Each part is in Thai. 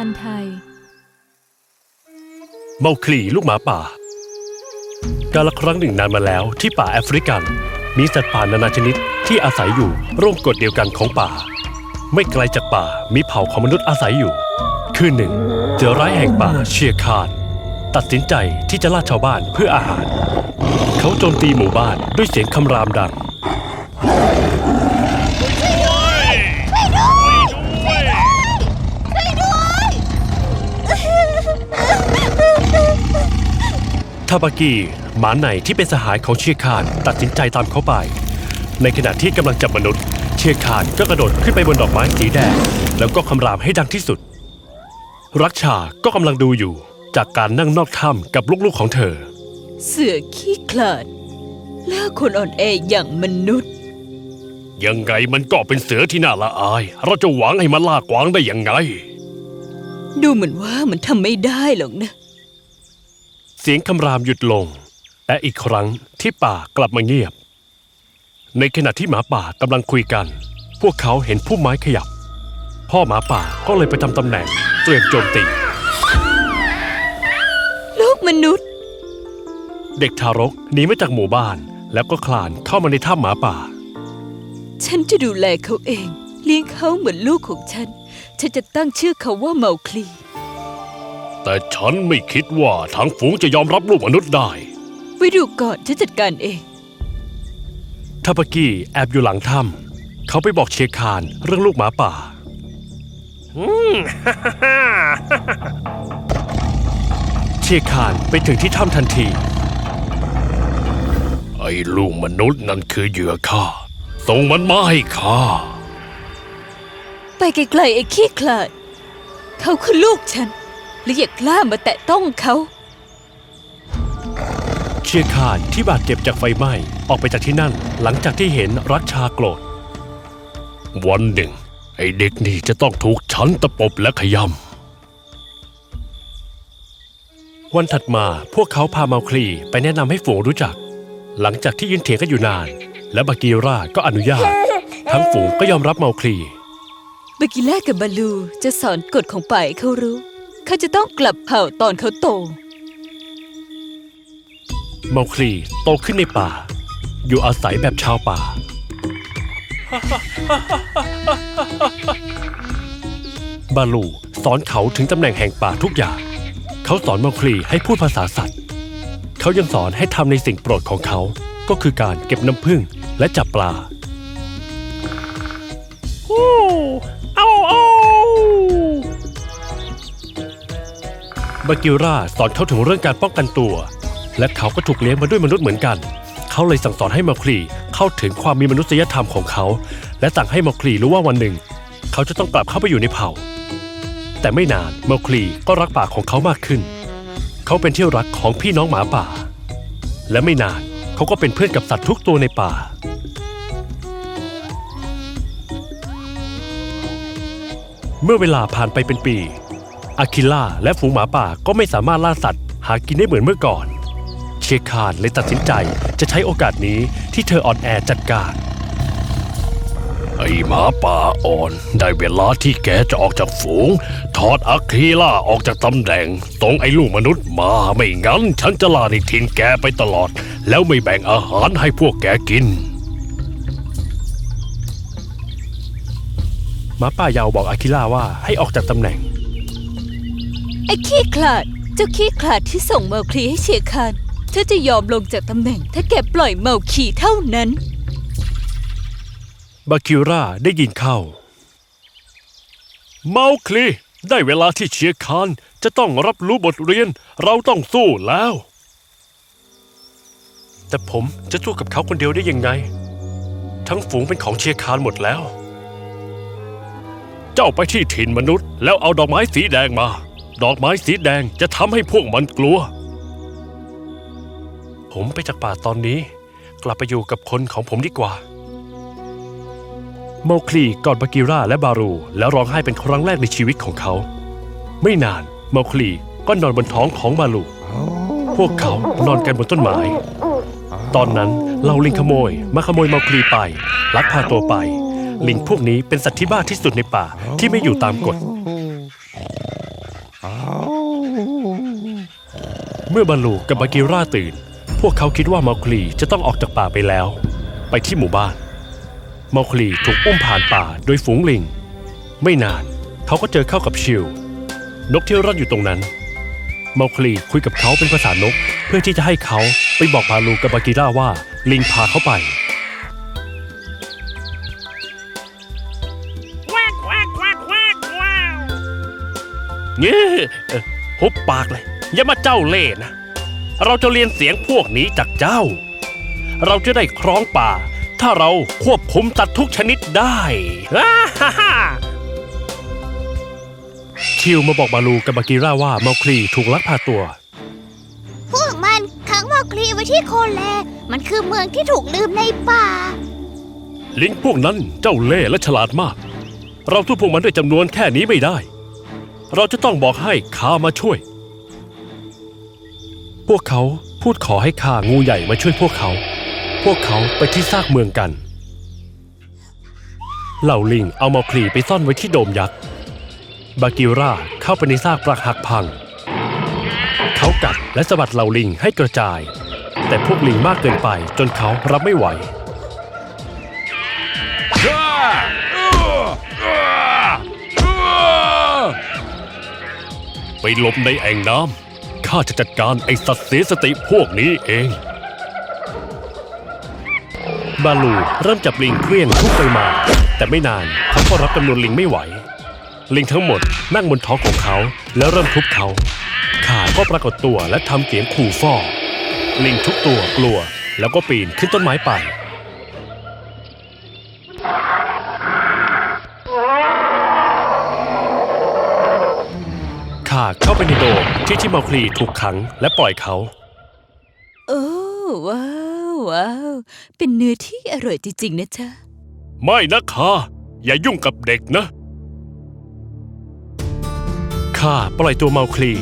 าญไทย เมาคลีลูกหมาป่า กาลครั้งหนึ่งนานมาแล้วที่ป่าแอฟริกัน มีสัตว์ป่านานาชนิดที่อาศัยอยู่ร่วมกฎเดียวกันของป่า ไม่ไกลจากป่ามีเผ่าของมนุษย์อาศัยอยู่ คืนหนึ่งเจอร้ายแห่งป่าเชียร์คานตัดสินใจที่จะล่าชาวบ้านเพื่ออาหาร เขาโจมตีหมู่บ้านด้วยเสียงคำรามดัง ทาบากีหมาไหนที่เป็นสหายของเชียร์คานตัดสินใจตามเขาไป ในขณะที่กำลังจับมนุษย์ เชียร์คานก็กระโดดขึ้นไปบนดอกไม้สีแดง แล้วก็คำรามให้ดังที่สุด รักชาก็กำลังดูอยู่ จากการนั่งนอกถ้ำกับลูกๆของเธอ เสือขี้ขลาดล่าคนอ่อนแออย่างมนุษย์ ยังไงมันก็เป็นเสือที่น่าละอาย เราจะหวังให้มันล่ากวางได้ยังไง ดูเหมือนว่ามันทำไม่ได้หรอกนะ เสียงคำรามหยุดลง และอีกครั้งที่ป่ากลับมาเงียบ ในขณะที่หมาป่ากำลังคุยกัน พวกเขาเห็นพุ่มไม้ขยับ พ่อหมาป่าก็เลยไปทำตำแหน่งเตรียมโจมตีลูกมนุษย์ เด็กทารกหนีมาจากหมู่บ้านแล้วก็คลานเข้ามาในถ้ำหมาป่า ฉันจะดูแลเขาเอง เลี้ยงเขาเหมือนลูกของฉัน ฉันจะตั้งชื่อเขาว่าเมาคลี แต่ฉันไม่คิดว่าทางฝูงจะยอมรับลูกมนุษย์ได้ ไว้ดูก่อนฉันจัดการเองทาปากีแอบอยู่หลังถ้ำเขาไปบอกเชียร์คานเรื่องลูกหมาป่า เชียร์คานไปถึงที่ถ้ำทันที ไอ้ลูกมนุษย์นั่นคือเหยื่อข้าส่งมันมาให้ข้า ไปไกลๆไอ้ขี้ขลาดเขาคือลูกฉัน และอย่ากล้ามาแตะต้องเขาเชียร์คานที่บาดเจ็บจากไฟไหม้ออกไปจากที่นั่นหลังจากที่เห็นรัชชาโกรธ วันหนึ่ง ไอ้เด็กนี่จะต้องถูกฉันตะปบและขยำวันถัดมาพวกเขาพาเมาคลีไปแนะนำให้ฝูงรู้จัก หลังจากที่ยืนเถียงกันอยู่นาน และบากีราก็อนุญาต ทั้งฝูงก็ยอมรับเมาคลีบากิล่ากับบาลูจะสอนกฎของป่าให้เขารู้ เขาจะต้องกลับเผ่าตอนเขาโต เมาคลีโตขึ้นในป่า อยู่อาศัยแบบชาวป่า บาลูสอนเขาถึงตำแหน่งแห่งป่าทุกอย่าง เขาสอนเมาคลีให้พูดภาษาสัตว์ เขายังสอนให้ทำในสิ่งโปรดของเขา ก็คือการเก็บน้ำผึ้งและจับปลาเอ บากิราสอนเขาถึงเรื่องการป้องกันตัว และเขาก็ถูกเลี้ยงมาด้วยมนุษย์เหมือนกัน เขาเลยสั่งสอนให้มาคลีเข้าถึงความมีมนุษยธรรมของเขา และสั่งให้มาคลีรู้ว่าวันหนึ่ง เขาจะต้องกลับเข้าไปอยู่ในเผ่า แต่ไม่นานมาคลีก็รักป่าของเขามากขึ้น เขาเป็นที่รักของพี่น้องหมาป่า และไม่นานเขาก็เป็นเพื่อนกับสัตว์ทุกตัวในป่าเมื่อเวลาผ่านไปเป็นปี อาคิล่าและฝูงหมาป่าก็ไม่สามารถล่าสัตว์หากินได้เหมือนเมื่อก่อน เชียคานเลยตัดสินใจจะใช้โอกาสนี้ที่เธออ่อนแอจัดการ ไอหมาป่าอ่อน ได้เวลาที่แกจะออกจากฝูง ถอดอาคีล่าออกจากตำแหน่งส่งไอ้ลูกมนุษย์มาไม่งั้น ฉันจะลาในทิ้งแกไปตลอด แล้วไม่แบ่งอาหารให้พวกแกกินหมาป่ายาวบอกอาคิล่าว่าให้ออกจากตำแหน่ง ไอ้ขี้ขลาด เจ้าขี้ขลาดที่ส่งเมาคลีให้เชียคานเธอจะยอมลงจากตำแหน่ง ถ้าแกปล่อยเมาคีเท่านั้น บาคิราได้ยินเข้า เมาคลี ได้เวลาที่เชียคานจะต้องรับรู้บทเรียน เราต้องสู้แล้ว แต่ผมจะสู้กับเขาคนเดียวได้ยังไง ทั้งฝูงเป็นของเชียคานหมดแล้ว เจ้าไปที่ถิ่นมนุษย์ แล้วเอาดอกไม้สีแดงมา ดอกไม้สีแดงจะทำให้พวกมันกลัว ผมไปจากป่าตอนนี้ กลับไปอยู่กับคนของผมดีกว่า โมคลีกอดบากิราและบารู แล้วร้องไห้เป็นครั้งแรกในชีวิตของเขา ไม่นานโมคลีก็นอนบนท้องของบาลูพวกเขานอนกันบนต้นไม้ ตอนนั้นเหล่าลิงขโมย มาขโมยโมคลีไป ลักพาตัวไป ลิงพวกนี้เป็นสัตว์ที่บ้าที่สุดในป่าที่ไม่อยู่ตามกฎ เมื่อบาลูกับบากิราตื่น พวกเขาคิดว่าเมาคลีจะต้องออกจากป่าไปแล้ว ไปที่หมู่บ้าน เมาคลีถูกอุ้มผ่านป่าโดยฝูงลิง ไม่นานเขาก็เจอเข้ากับชิลนกที่ร่อนอยู่ตรงนั้น เมาคลีคุยกับเขาเป็นภาษานก เพื่อที่จะให้เขาไปบอกบาลูกับบากิราว่าลิงพาเขาไป quack quack quack quack wow เงี้ยเอ่อหุบปากเลย อย่ามาเจ้าเล่ห์นะ เราจะเรียนเสียงพวกนี้จากเจ้า เราจะได้ครองป่า ถ้าเราควบคุมสัตว์ทุกชนิดได้ฮ่าฮ่าฮ่าชิวมาบอกบาลูกับบากิราว่าเมาคลีถูกลักพาตัว พวกมันขังวอกคลีไว้ที่โคแล มันคือเมืองที่ถูกลืมในป่า ลิงพวกนั้นเจ้าเล่ห์และฉลาดมาก เราทุบพวกมันด้วยจำนวนแค่นี้ไม่ได้ เราจะต้องบอกให้ข้ามาช่วย พวกเขาพูดขอให้ข้างูใหญ่มาช่วยพวกเขา พวกเขาไปที่ซากเมืองกัน เหล่าลิงเอามาคลีไปซ่อนไว้ที่โดมยักษ์ บากิราเข้าไปในซากปรักหักพัง เขากัดและสะบัดเหล่าลิงให้กระจาย แต่พวกลิงมากเกินไปจนเขารับไม่ไหวไปหลบในแอ่งน้ำ ข้าจะจัดการไอสัตว์เสียสติพวกนี้เอง บาลูเริ่มจับลิงเคลื่อนทุกไปมา แต่ไม่นานเขาก็รับจำนวนลิงไม่ไหว ลิงทั้งหมดนั่งบนท้องของเขาแล้วเริ่มทุบเขาข้าก็ปรากฏตัวและทำเสียงขู่ฟ้อลิงทุกตัวกลัว แล้วก็ปีนขึ้นต้นไม้ไป ข้าเข้าไปในโดมที่ที่เมาคลีถูกขังและปล่อยเขา โอ้ว้าวว้าวเป็นเนื้อที่อร่อยจริงๆนะจ๊ะ ไม่นะข้าอย่ายุ่งกับเด็กนะข้าปล่อยตัวเมาคลี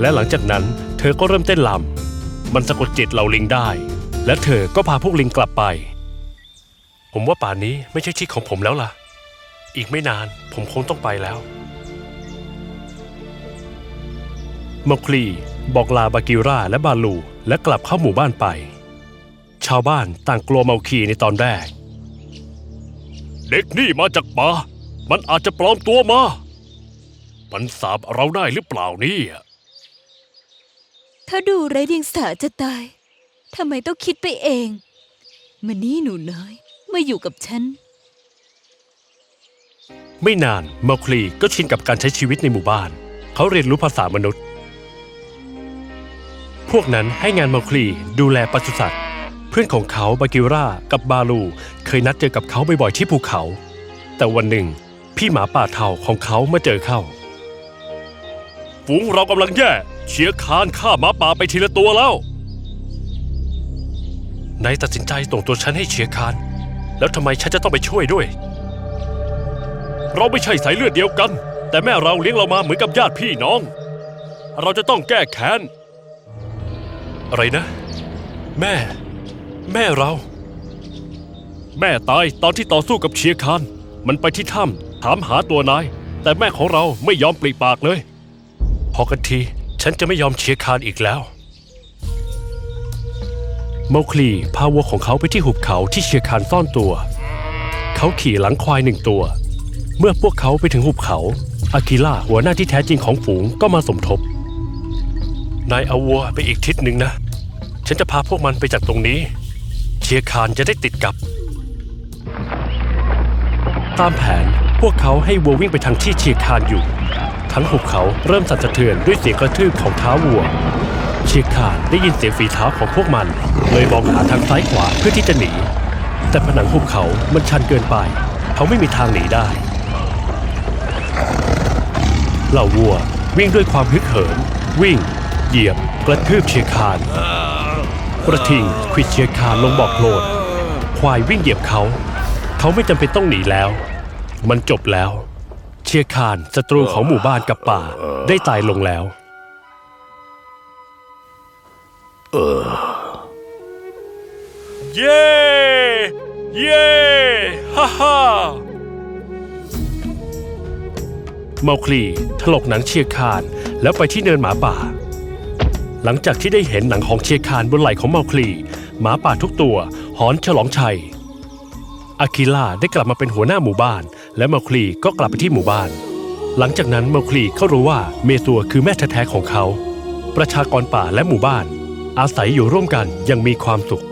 และหลังจากนั้นเธอก็เริ่มเต้นลำมันสะกดจิตเหล่าลิงได้ และเธอก็พาพวกลิงกลับไป ผมว่าป่านนี้ไม่ใช่ที่ของผมแล้วล่ะ อีกไม่นานผมคงต้องไปแล้ว มาคลีบอกลาบากิราและบาลู และกลับเข้าหมู่บ้านไป ชาวบ้านต่างกลัวเมาคีในตอนแรก เด็กนี่มาจากป่ามันอาจจะปลอมตัวมา มันสาบเราได้หรือเปล่าเนี่ยถ้าดูไร้เดียงสาจะตายทำไมต้องคิดไปเองมานี่หนูน้อยมาอยู่กับฉัน ไม่นานเมาคลีก็ชินกับการใช้ชีวิตในหมู่บ้าน เขาเรียนรู้ภาษามนุษย์ พวกนั้นให้งานเมาคลีดูแลปศุสัตว์ เพื่อนของเขาบากิรากับบาลู เคยนัดเจอกับเขาบ่อยๆที่ภูเขา แต่วันหนึ่ง พี่หมาป่าเทาของเขามาเจอเข้า ฝูงเรากำลังแย่เชียร์คานฆ่าหมาป่าไปทีละตัวแล้วนายตัดสินใจส่งตัวฉันให้เชียร์คาน แล้วทำไมฉันจะต้องไปช่วยด้วย เราไม่ใช่สายเลือดเดียวกัน แต่แม่เราเลี้ยงเรามาเหมือนกับญาติพี่น้อง เราจะต้องแก้แค้น อะไรนะ แม่ แม่เรา แม่ตายตอนที่ต่อสู้กับเชียร์คาน มันไปที่ถ้ำถามหาตัวนาย แต่แม่ของเราไม่ยอมปลีปากเลย พอกันที ฉันจะไม่ยอมเชียร์คานอีกแล้วเมาคลีพาวัวของเขาไปที่หุบเขาที่เชียร์คานซ่อนตัว เขาขี่หลังควายหนึ่งตัว เมื่อพวกเขาไปถึงหุบเขาอาเคล่าหัวหน้าที่แท้จริงของฝูงก็มาสมทบ นายเอาวัวไปอีกทิศหนึ่งนะ ฉันจะพาพวกมันไปจากตรงนี้ เชียร์คานจะได้ติดกับ ตามแผนพวกเขาให้วัววิ่งไปทางที่เชียร์คานอยู่ ทั้งหุบเขาเริ่มสั่นสะเทือนด้วยเสียงกระทืบของเท้าวัว เชียร์คานได้ยินเสียงฝีเท้าของพวกมัน เลยมองหาทางซ้ายขวาเพื่อที่จะหนี แต่ผนังหุบเขามันชันเกินไป เขาไม่มีทางหนีได้ เหล่าวัววิ่งด้วยความฮึกเหิมวิ่ง เหยียบกระทืบเชียคานกระทิงควิดเชียคานลงบอกโคลนควายวิ่งเหยียบเขา เขาไม่จำเป็นต้องหนีแล้ว มันจบแล้ว เชียคานศัตรูของหมู่บ้านกับป่าได้ตายลงแล้วเย้เย้ฮ่าฮ่าเมาคลีถลกหนังเชียคานแล้วไปที่เนินหมาป่า หลังจากที่ได้เห็นหนังของเชียร์คานบนไหล่ของเมาคลี หมาป่าทุกตัวหอนฉลองชัย อาคิล่าได้กลับมาเป็นหัวหน้าหมู่บ้าน และเมาคลีก็กลับไปที่หมู่บ้าน หลังจากนั้นเมาคลีเขารู้ว่าเมตัวคือแม่แท้ๆของเขา ประชากรป่าและหมู่บ้าน อาศัยอยู่ร่วมกันยังมีความสุข